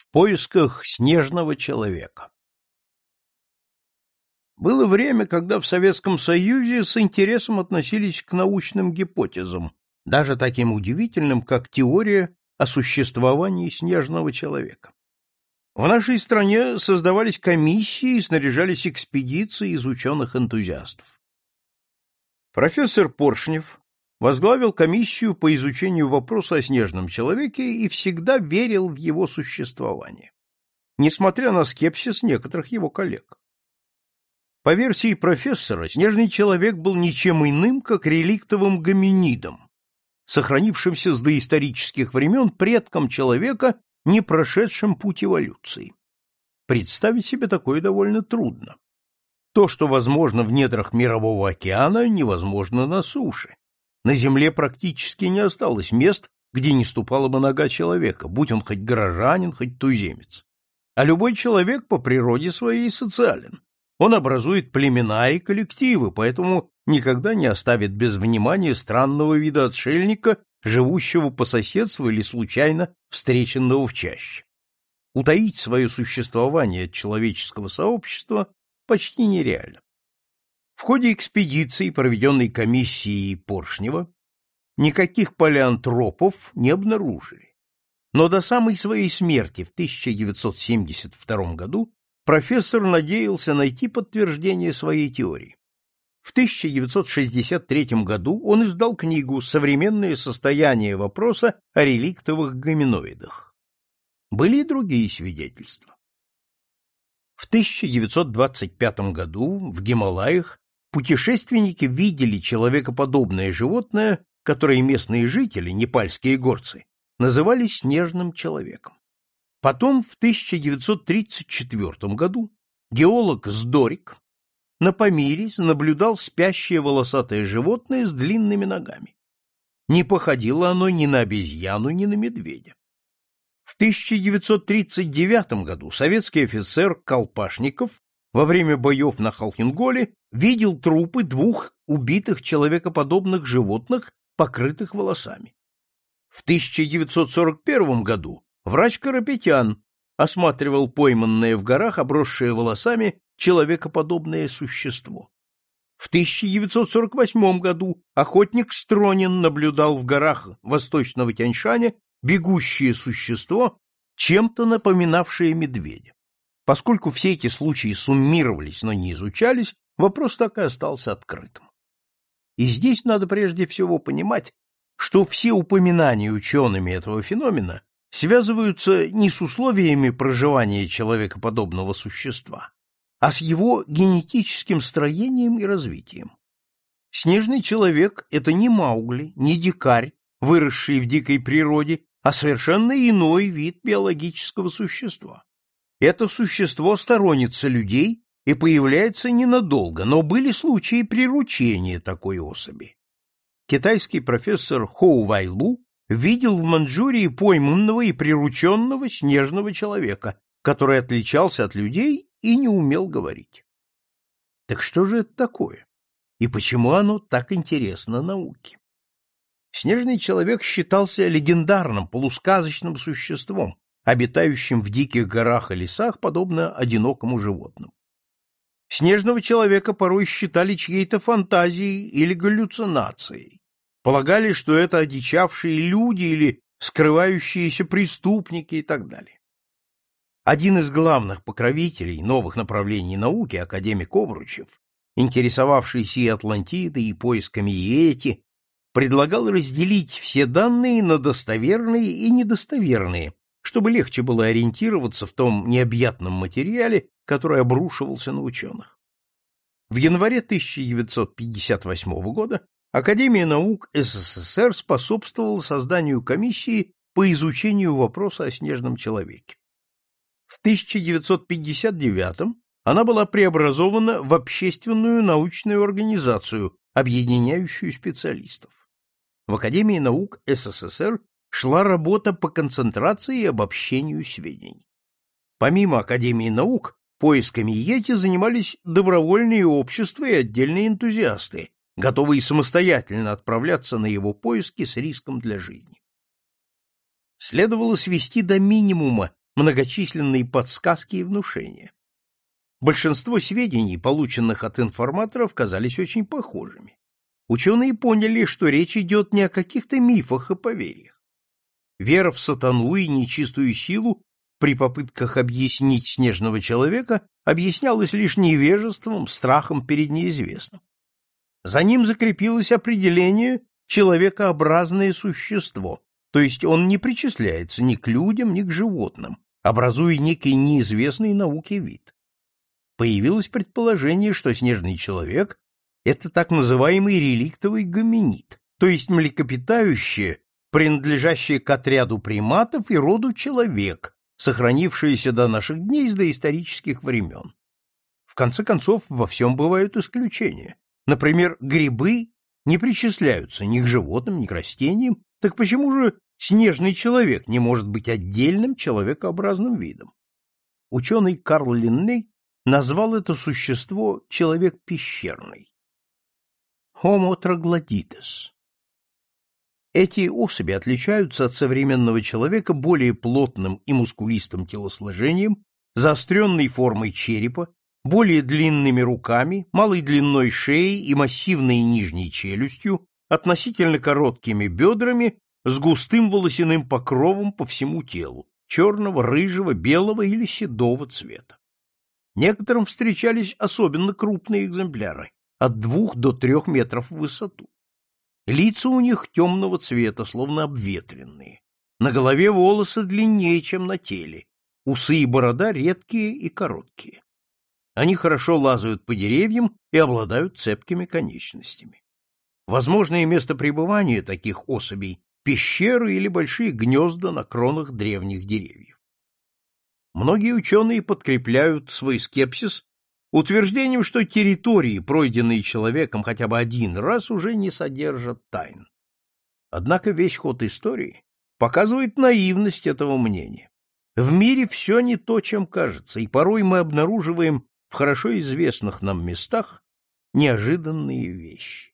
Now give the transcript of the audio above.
В поисках снежного человека. Было время, когда в Советском Союзе с интересом относились к научным гипотезам, даже таким удивительным, как теория о существовании снежного человека. В нашей стране создавались комиссии и снаряжались экспедиции из ученых-энтузиастов. Профессор Поршнев возглавил комиссию по изучению вопроса о снежном человеке и всегда верил в его существование, несмотря на скепсис некоторых его коллег. По версии профессора, снежный человек был ничем иным, как реликтовым гоминидом, сохранившимся с доисторических времен предком человека, не прошедшим путь эволюции. Представить себе такое довольно трудно. То, что возможно в недрах мирового океана, невозможно на суше. На земле практически не осталось мест, где не ступала бы нога человека, будь он хоть горожанин, хоть туземец. А любой человек по природе своей социален. Он образует племена и коллективы, поэтому никогда не оставит без внимания странного вида отшельника, живущего по соседству или случайно встреченного в чаще. Утаить свое существование от человеческого сообщества почти нереально. В ходе экспедиции, проведенной комиссией Поршнева, никаких палеантропов не обнаружили. Но до самой своей смерти в 1972 году профессор надеялся найти подтверждение своей теории. В 1963 году он издал книгу «Современное состояние вопроса о реликтовых гоминоидах». Были и другие свидетельства. В 1925 году в Гималаях путешественники видели человекоподобное животное, которое местные жители, непальские горцы, называли снежным человеком. Потом в 1934 году геолог Сдорик на Памире наблюдал спящее волосатое животное с длинными ногами. Не походило оно ни на обезьяну, ни на медведя. В 1939 году советский офицер Колпашников во время боев на Халхинголе видел трупы двух убитых человекоподобных животных, покрытых волосами. В 1941 году врач Карапетян осматривал пойманное в горах, обросшее волосами, человекоподобное существо. В 1948 году охотник Стронин наблюдал в горах Восточного Тяньшаня бегущее существо, чем-то напоминавшее медведя. Поскольку все эти случаи суммировались, но не изучались, вопрос так и остался открытым. И здесь надо прежде всего понимать, что все упоминания учеными этого феномена связываются не с условиями проживания человекоподобного существа, а с его генетическим строением и развитием. Снежный человек — это не Маугли, не дикарь, выросший в дикой природе, а совершенно иной вид биологического существа. Это существо сторонится людей и появляется ненадолго, но были случаи приручения такой особи. Китайский профессор Хоу Вайлу видел в Манчжурии пойманного и прирученного снежного человека, который отличался от людей и не умел говорить. Так что же это такое? И почему оно так интересно науке? Снежный человек считался легендарным, полусказочным существом, обитающим в диких горах и лесах, подобно одинокому животному. Снежного человека порой считали чьей-то фантазией или галлюцинацией. Полагали, что это одичавшие люди или скрывающиеся преступники и так далее. Один из главных покровителей новых направлений науки, академик Обручев, интересовавшийся и Атлантидой, и поисками Иети, предлагал разделить все данные на достоверные и недостоверные, чтобы легче было ориентироваться в том необъятном материале, который обрушивался на ученых. В январе 1958 года Академия наук СССР способствовала созданию комиссии по изучению вопроса о снежном человеке. В 1959 она была преобразована в общественную научную организацию, объединяющую специалистов в Академии наук СССР шла работа по концентрации и обобщению сведений. Помимо Академии наук, поисками Йети занимались добровольные общества и отдельные энтузиасты, готовые самостоятельно отправляться на его поиски с риском для жизни. Следовало свести до минимума многочисленные подсказки и внушения. Большинство сведений, полученных от информаторов, казались очень похожими. Ученые поняли, что речь идет не о каких-то мифах и поверьях. Вера в сатану и нечистую силу при попытках объяснить снежного человека объяснялась лишь невежеством, страхом перед неизвестным. За ним закрепилось определение человекообразное существо, то есть он не причисляется ни к людям, ни к животным, образуя некий неизвестный науке вид. Появилось предположение, что снежный человек — это так называемый реликтовый гоминид, то есть млекопитающее, принадлежащее к отряду приматов и роду человек, сохранившееся до наших дней с доисторических времен. В конце концов, во всем бывают исключения. Например, грибы не причисляются ни к животным, ни к растениям, так почему же снежный человек не может быть отдельным человекообразным видом? Ученый Карл Линней назвал это существо человек пещерный. Homo troglodytes. Эти особи отличаются от современного человека более плотным и мускулистым телосложением, заостренной формой черепа, более длинными руками, малой длиной шеей и массивной нижней челюстью, относительно короткими бедрами, с густым волосяным покровом по всему телу, черного, рыжего, белого или седого цвета. Некоторым встречались особенно крупные экземпляры, от двух до трех метров в высоту. Лица у них темного цвета, словно обветренные. На голове волосы длиннее, чем на теле, усы и борода редкие и короткие. Они хорошо лазают по деревьям и обладают цепкими конечностями. Возможное место пребывания таких особей – пещеры или большие гнезда на кронах древних деревьев. Многие ученые подкрепляют свой скепсис утверждением, что территории, пройденные человеком хотя бы один раз, уже не содержат тайн. Однако весь ход истории показывает наивность этого мнения. В мире все не то, чем кажется, и порой мы обнаруживаем в хорошо известных нам местах неожиданные вещи.